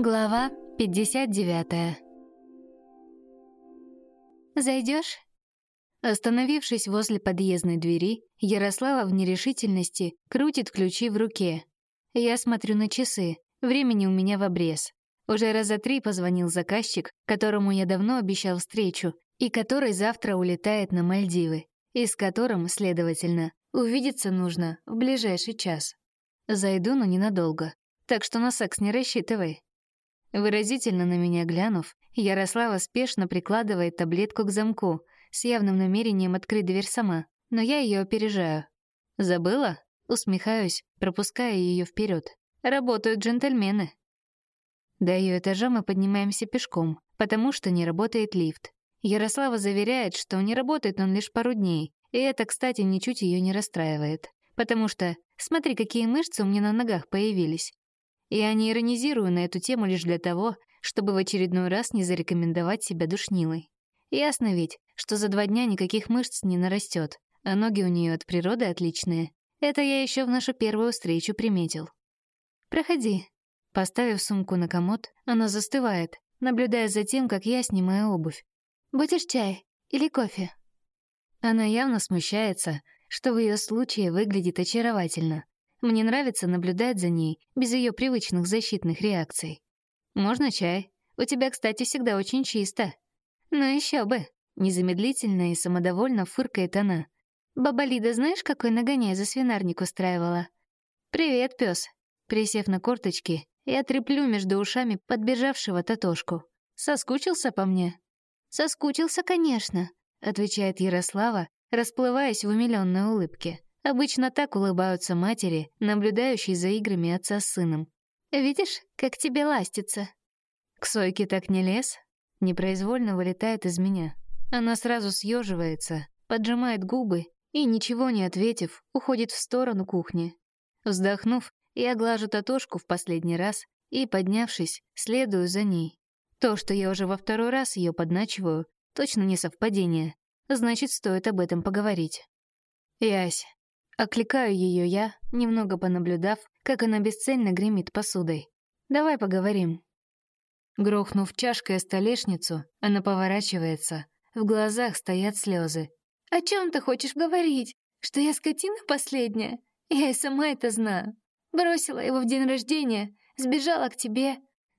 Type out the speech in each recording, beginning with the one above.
Глава 59 «Зайдешь?» Остановившись возле подъездной двери, Ярослава в нерешительности крутит ключи в руке. Я смотрю на часы, времени у меня в обрез. Уже раза три позвонил заказчик, которому я давно обещал встречу, и который завтра улетает на Мальдивы, и с которым, следовательно, увидеться нужно в ближайший час. Зайду, но ненадолго, так что на секс не рассчитывай. Выразительно на меня глянув, Ярослава спешно прикладывает таблетку к замку с явным намерением открыть дверь сама, но я ее опережаю. «Забыла?» Усмехаюсь, пропуская ее вперед. «Работают джентльмены». До ее этажа мы поднимаемся пешком, потому что не работает лифт. Ярослава заверяет, что не работает он лишь пару дней, и это, кстати, ничуть ее не расстраивает. Потому что, смотри, какие мышцы у меня на ногах появились. Я не иронизирую на эту тему лишь для того, чтобы в очередной раз не зарекомендовать себя душнилой. Ясно ведь, что за два дня никаких мышц не нарастет, а ноги у нее от природы отличные. Это я еще в нашу первую встречу приметил. «Проходи». Поставив сумку на комод, она застывает, наблюдая за тем, как я снимаю обувь. «Будешь чай или кофе?» Она явно смущается, что в ее случае выглядит очаровательно. Мне нравится наблюдать за ней без ее привычных защитных реакций. «Можно чай? У тебя, кстати, всегда очень чисто». «Ну еще бы!» Незамедлительно и самодовольно фыркает она. «Баба Лида, знаешь, какой нагоняй за свинарник устраивала?» «Привет, пес. Присев на корточки, я треплю между ушами подбежавшего Татошку. «Соскучился по мне?» «Соскучился, конечно», — отвечает Ярослава, расплываясь в умилённой улыбке. Обычно так улыбаются матери, наблюдающие за играми отца с сыном. «Видишь, как тебе ластится?» «К Сойке так не лез?» Непроизвольно вылетает из меня. Она сразу съеживается, поджимает губы и, ничего не ответив, уходит в сторону кухни. Вздохнув, я глажу Татошку в последний раз и, поднявшись, следую за ней. То, что я уже во второй раз ее подначиваю, точно не совпадение. Значит, стоит об этом поговорить. «Ясь, Окликаю ее я, немного понаблюдав, как она бесцельно гремит посудой. «Давай поговорим». Грохнув чашкой о столешницу, она поворачивается. В глазах стоят слезы. «О чем ты хочешь говорить? Что я скотина последняя? Я и сама это знаю. Бросила его в день рождения, сбежала к тебе.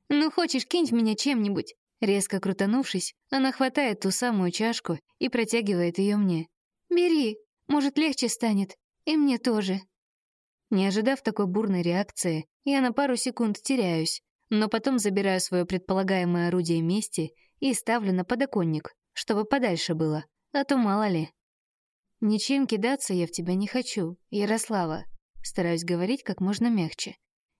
Ну, хочешь, кинь в меня чем-нибудь?» Резко крутанувшись, она хватает ту самую чашку и протягивает ее мне. «Бери, может, легче станет. И мне тоже. Не ожидав такой бурной реакции, я на пару секунд теряюсь, но потом забираю свое предполагаемое орудие мести и ставлю на подоконник, чтобы подальше было, а то мало ли. Ничем кидаться я в тебя не хочу, Ярослава. Стараюсь говорить как можно мягче.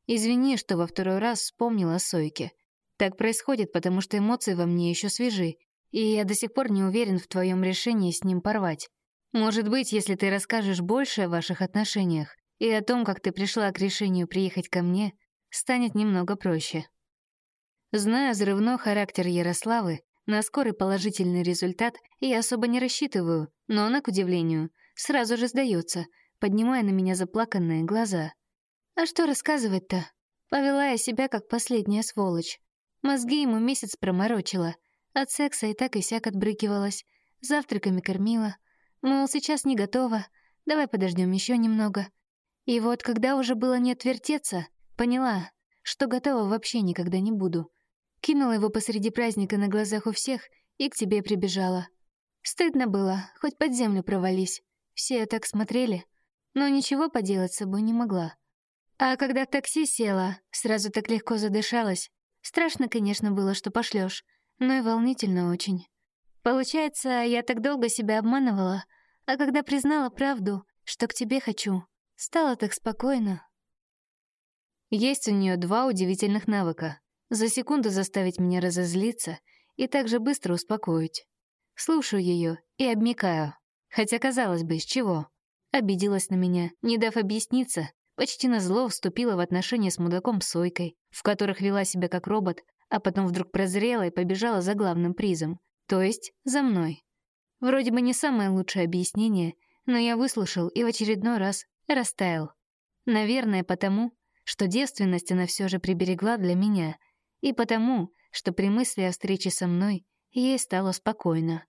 Извини, что во второй раз вспомнила о Сойке. Так происходит, потому что эмоции во мне еще свежи, и я до сих пор не уверен в твоем решении с ним порвать. Может быть, если ты расскажешь больше о ваших отношениях и о том, как ты пришла к решению приехать ко мне, станет немного проще. Зная взрывной характер Ярославы, на скорый положительный результат я особо не рассчитываю, но она, к удивлению, сразу же сдается, поднимая на меня заплаканные глаза. А что рассказывать-то? Повела я себя как последняя сволочь. Мозги ему месяц проморочила, от секса и так и сяк отбрыкивалась, завтраками кормила — Мол, сейчас не готова, давай подождем еще немного. И вот, когда уже было не отвертеться, поняла, что готова вообще никогда не буду. Кинула его посреди праздника на глазах у всех и к тебе прибежала. Стыдно было, хоть под землю провались. Все так смотрели, но ничего поделать с собой не могла. А когда в такси села, сразу так легко задышалась. Страшно, конечно, было, что пошлешь, но и волнительно очень. Получается, я так долго себя обманывала, а когда признала правду, что к тебе хочу, стало так спокойно. Есть у нее два удивительных навыка. За секунду заставить меня разозлиться и также быстро успокоить. Слушаю ее и обмикаю. Хотя, казалось бы, с чего? Обиделась на меня, не дав объясниться, почти на зло вступила в отношения с мудаком Сойкой, в которых вела себя как робот, а потом вдруг прозрела и побежала за главным призом — то есть за мной. Вроде бы не самое лучшее объяснение, но я выслушал и в очередной раз растаял. Наверное, потому, что девственность она все же приберегла для меня, и потому, что при мысли о встрече со мной ей стало спокойно.